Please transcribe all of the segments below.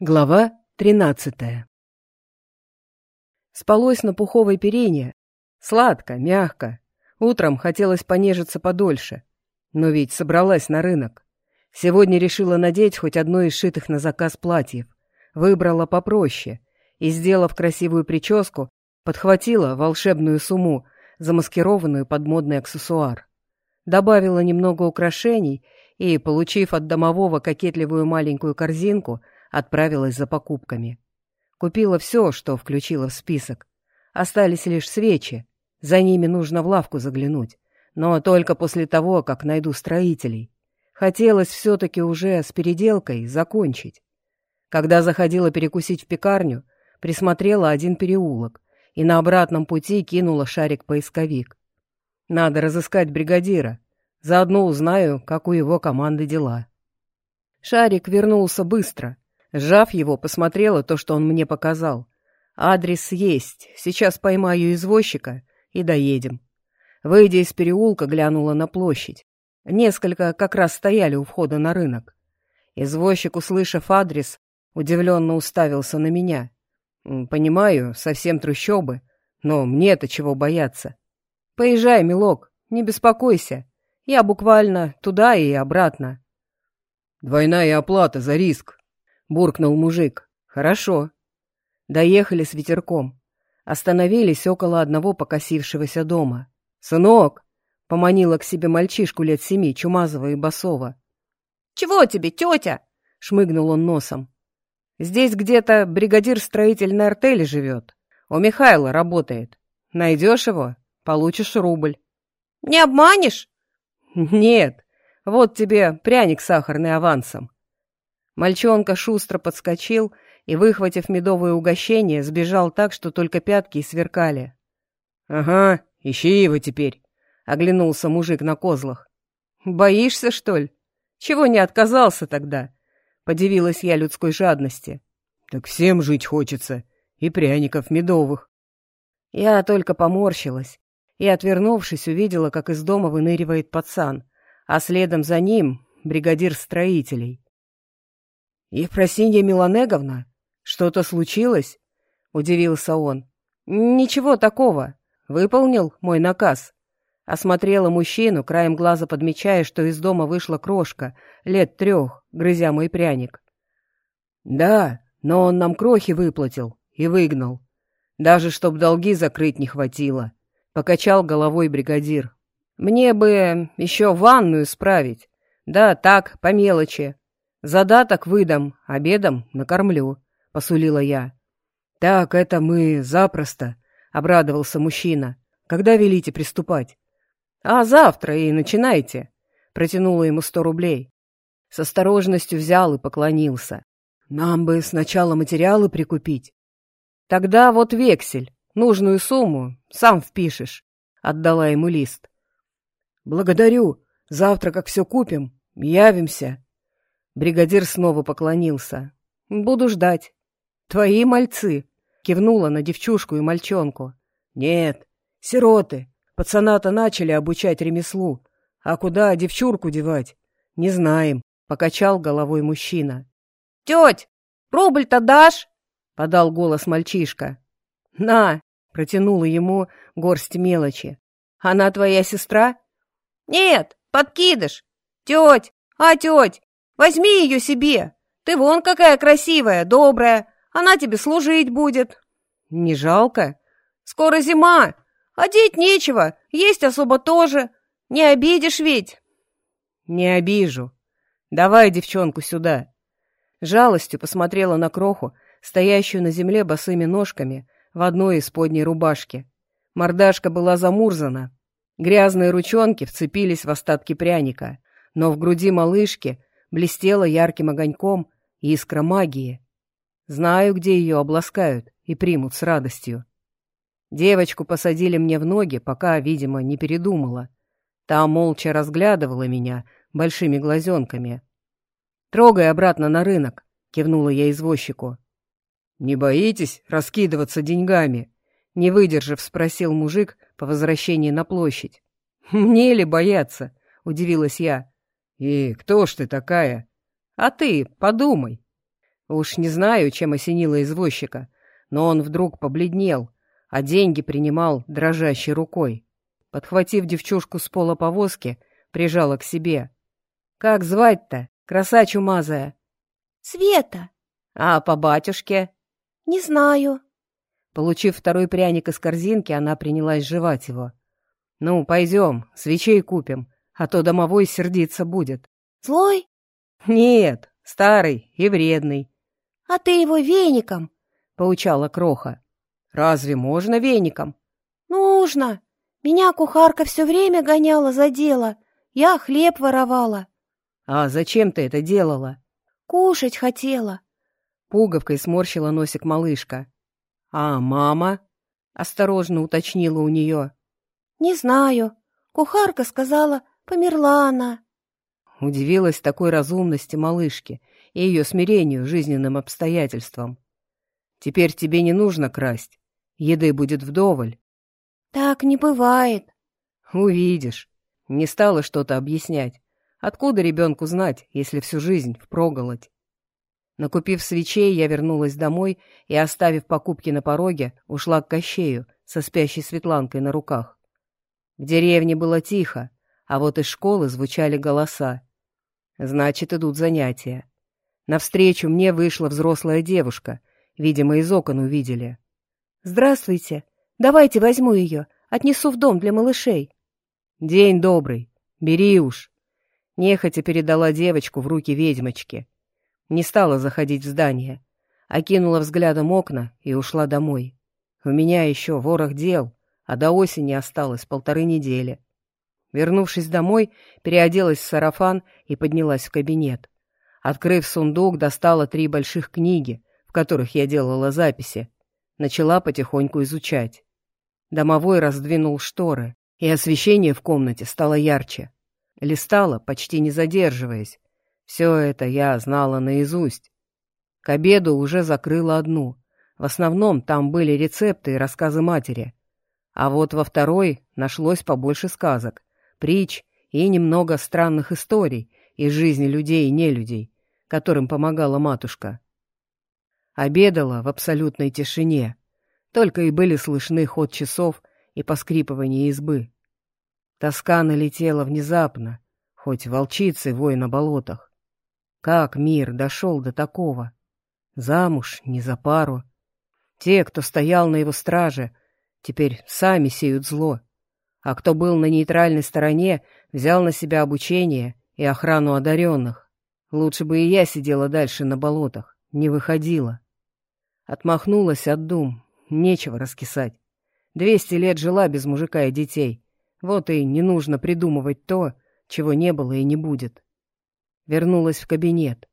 Глава тринадцатая Спалось на пуховой перине. Сладко, мягко. Утром хотелось понежиться подольше. Но ведь собралась на рынок. Сегодня решила надеть хоть одно из шитых на заказ платьев. Выбрала попроще и, сделав красивую прическу, подхватила волшебную сумму, замаскированную под модный аксессуар. Добавила немного украшений и, получив от домового кокетливую маленькую корзинку, отправилась за покупками. Купила все, что включила в список. Остались лишь свечи. За ними нужно в лавку заглянуть. Но только после того, как найду строителей. Хотелось все-таки уже с переделкой закончить. Когда заходила перекусить в пекарню, присмотрела один переулок и на обратном пути кинула шарик-поисковик. Надо разыскать бригадира. Заодно узнаю, как у его команды дела. Шарик вернулся быстро — Сжав его, посмотрела то, что он мне показал. Адрес есть. Сейчас поймаю извозчика и доедем. Выйдя из переулка, глянула на площадь. Несколько как раз стояли у входа на рынок. Извозчик, услышав адрес, удивленно уставился на меня. «Понимаю, совсем трущобы, но мне-то чего бояться? Поезжай, милок, не беспокойся. Я буквально туда и обратно». «Двойная оплата за риск», — буркнул мужик. «Хорошо». Доехали с ветерком. Остановились около одного покосившегося дома. «Сынок!» — поманила к себе мальчишку лет семи, чумазого и босого. «Чего тебе, тетя?» — шмыгнул он носом. «Здесь где-то бригадир строительной артели живет. У Михайла работает. Найдешь его — получишь рубль». «Не обманешь?» «Нет. Вот тебе пряник сахарный авансом. Мальчонка шустро подскочил и, выхватив медовое угощение, сбежал так, что только пятки сверкали. «Ага, ищи его теперь», — оглянулся мужик на козлах. «Боишься, что ли? Чего не отказался тогда?» — подивилась я людской жадности. «Так всем жить хочется, и пряников медовых». Я только поморщилась и, отвернувшись, увидела, как из дома выныривает пацан, а следом за ним — бригадир строителей. «Ефросинья Миланеговна, что-то случилось?» — удивился он. «Ничего такого. Выполнил мой наказ». Осмотрела мужчину, краем глаза подмечая, что из дома вышла крошка, лет трех, грызя мой пряник. «Да, но он нам крохи выплатил и выгнал. Даже чтоб долги закрыть не хватило», — покачал головой бригадир. «Мне бы еще ванную справить. Да, так, по мелочи. Задаток выдам, обедом накормлю», — посулила я. «Так, это мы запросто», — обрадовался мужчина. «Когда велите приступать?» «А завтра и начинайте», — протянула ему сто рублей. С осторожностью взял и поклонился. «Нам бы сначала материалы прикупить». «Тогда вот вексель, нужную сумму, сам впишешь», — отдала ему лист. «Благодарю. Завтра, как все купим, явимся», Бригадир снова поклонился. «Буду ждать». «Твои мальцы!» — кивнула на девчушку и мальчонку. «Нет, сироты. Пацана-то начали обучать ремеслу. А куда девчурку девать? Не знаем», — покачал головой мужчина. «Теть, рубль-то дашь?» — подал голос мальчишка. «На!» — протянула ему горсть мелочи. «Она твоя сестра?» «Нет, подкидыш. Теть, а теть, Возьми ее себе. Ты вон какая красивая, добрая. Она тебе служить будет. Не жалко? Скоро зима. Одеть нечего, есть особо тоже. Не обидишь ведь? Не обижу. Давай девчонку сюда. Жалостью посмотрела на кроху, стоящую на земле босыми ножками в одной из подней рубашки. Мордашка была замурзана. Грязные ручонки вцепились в остатки пряника, но в груди малышки блестела ярким огоньком искра магии. Знаю, где ее обласкают и примут с радостью. Девочку посадили мне в ноги, пока, видимо, не передумала. Та молча разглядывала меня большими глазенками. «Трогай обратно на рынок», — кивнула я извозчику. «Не боитесь раскидываться деньгами?» Не выдержав, спросил мужик по возвращении на площадь. «Мне ли бояться?» — удивилась я. «И кто ж ты такая?» «А ты подумай». Уж не знаю, чем осенило извозчика, но он вдруг побледнел, а деньги принимал дрожащей рукой. Подхватив девчушку с пола повозки, прижала к себе. «Как звать-то, краса чумазая?» «Света». «А по батюшке?» «Не знаю». Получив второй пряник из корзинки, она принялась жевать его. «Ну, пойдем, свечей купим, а то домовой сердиться будет». «Злой?» «Нет, старый и вредный». «А ты его веником?» — поучала Кроха. «Разве можно веником?» «Нужно. Меня кухарка все время гоняла за дело. Я хлеб воровала». «А зачем ты это делала?» «Кушать хотела». Пуговкой сморщила носик малышка. «А мама?» — осторожно уточнила у нее. «Не знаю. Кухарка сказала, померла она». Удивилась такой разумности малышки и ее смирению жизненным обстоятельствам. «Теперь тебе не нужно красть. Еды будет вдоволь». «Так не бывает». «Увидишь». Не стала что-то объяснять. Откуда ребенку знать, если всю жизнь впроголодь? Накупив свечей, я вернулась домой и, оставив покупки на пороге, ушла к Кощею со спящей Светланкой на руках. В деревне было тихо, а вот из школы звучали голоса. Значит, идут занятия. Навстречу мне вышла взрослая девушка. Видимо, из окон увидели. «Здравствуйте. Давайте возьму ее. Отнесу в дом для малышей». «День добрый. Бери уж». Нехотя передала девочку в руки ведьмочки. Не стала заходить в здание. Окинула взглядом окна и ушла домой. У меня еще ворох дел, а до осени осталось полторы недели. Вернувшись домой, переоделась в сарафан и поднялась в кабинет. Открыв сундук, достала три больших книги, в которых я делала записи. Начала потихоньку изучать. Домовой раздвинул шторы, и освещение в комнате стало ярче. Листала, почти не задерживаясь. Все это я знала наизусть. К обеду уже закрыла одну. В основном там были рецепты и рассказы матери. А вот во второй нашлось побольше сказок, притч и немного странных историй из жизни людей и нелюдей, которым помогала матушка. Обедала в абсолютной тишине. Только и были слышны ход часов и поскрипывание избы. Тоска налетела внезапно, хоть волчицы вой на болотах. Как мир дошел до такого? Замуж не за пару. Те, кто стоял на его страже, теперь сами сеют зло. А кто был на нейтральной стороне, взял на себя обучение и охрану одаренных. Лучше бы и я сидела дальше на болотах, не выходила. Отмахнулась от дум, нечего раскисать. Двести лет жила без мужика и детей, вот и не нужно придумывать то, чего не было и не будет. Вернулась в кабинет.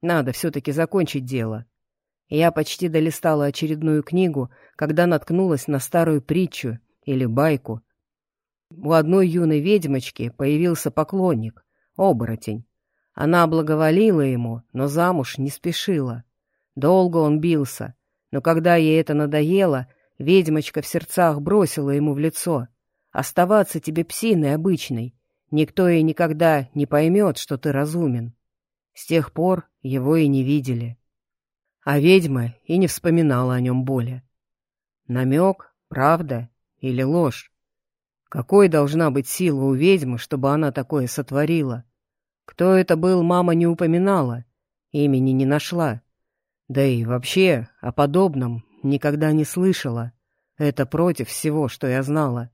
Надо все-таки закончить дело. Я почти долистала очередную книгу, когда наткнулась на старую притчу или байку. У одной юной ведьмочки появился поклонник, оборотень. Она благоволила ему, но замуж не спешила. Долго он бился, но когда ей это надоело, ведьмочка в сердцах бросила ему в лицо. Оставаться тебе псиной обычной. Никто и никогда не поймет, что ты разумен. С тех пор его и не видели. А ведьма и не вспоминала о нем более. Намек, правда или ложь? Какой должна быть сила у ведьмы, чтобы она такое сотворила? Кто это был, мама не упоминала, имени не нашла. Да и вообще о подобном никогда не слышала. Это против всего, что я знала.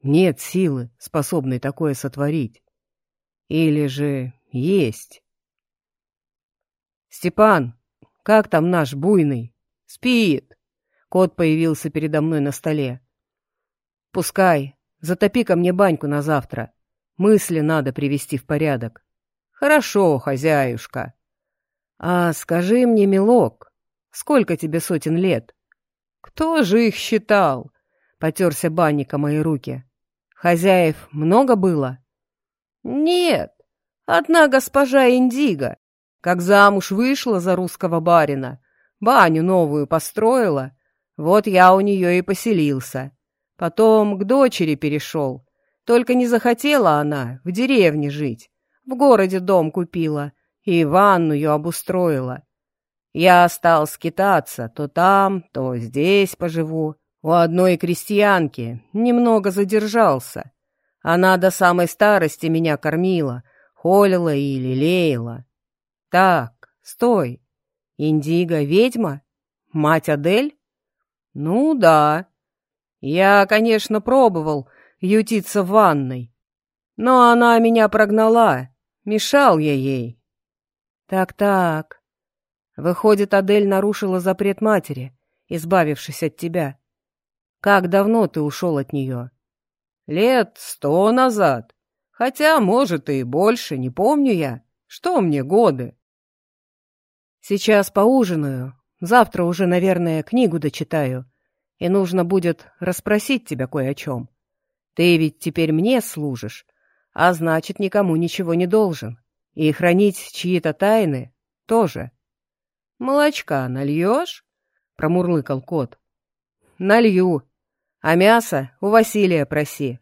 Нет силы, способной такое сотворить. Или же есть. «Степан, как там наш буйный?» «Спит!» Кот появился передо мной на столе. «Пускай. Затопи ко мне баньку на завтра. Мысли надо привести в порядок». «Хорошо, хозяюшка». «А скажи мне, милок, сколько тебе сотен лет?» «Кто же их считал?» — потерся банника мои руки. Хозяев много было? Нет, одна госпожа Индиго, как замуж вышла за русского барина, баню новую построила, вот я у нее и поселился. Потом к дочери перешел, только не захотела она в деревне жить, в городе дом купила и ванную обустроила. Я стал скитаться, то там, то здесь поживу. У одной крестьянки немного задержался. Она до самой старости меня кормила, холила и лелеяла. Так, стой. Индиго ведьма? Мать Адель? Ну да. Я, конечно, пробовал ютиться в ванной, но она меня прогнала, мешал я ей. Так-так. Выходит, Адель нарушила запрет матери, избавившись от тебя. Как давно ты ушел от нее? Лет сто назад. Хотя, может, и больше, не помню я. Что мне годы? Сейчас поужинаю. Завтра уже, наверное, книгу дочитаю. И нужно будет расспросить тебя кое о чем. Ты ведь теперь мне служишь, а значит, никому ничего не должен. И хранить чьи-то тайны тоже. Молочка нальешь? Промурлыкал кот. Налью. А мясо у Василия проси.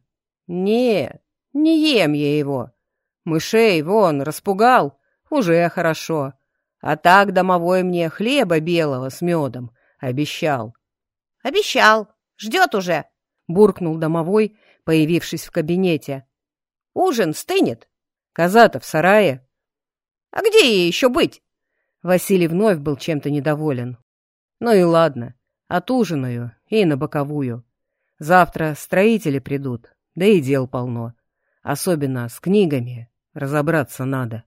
Не, не ем я его. Мышей вон распугал, уже хорошо. А так домовой мне хлеба белого с медом обещал. Обещал. Ждет уже. Буркнул домовой, появившись в кабинете. Ужин стынет. Коза-то в сарае. А где ей еще быть? Василий вновь был чем-то недоволен. Ну и ладно, отужинаю и на боковую. Завтра строители придут, да и дел полно. Особенно с книгами разобраться надо.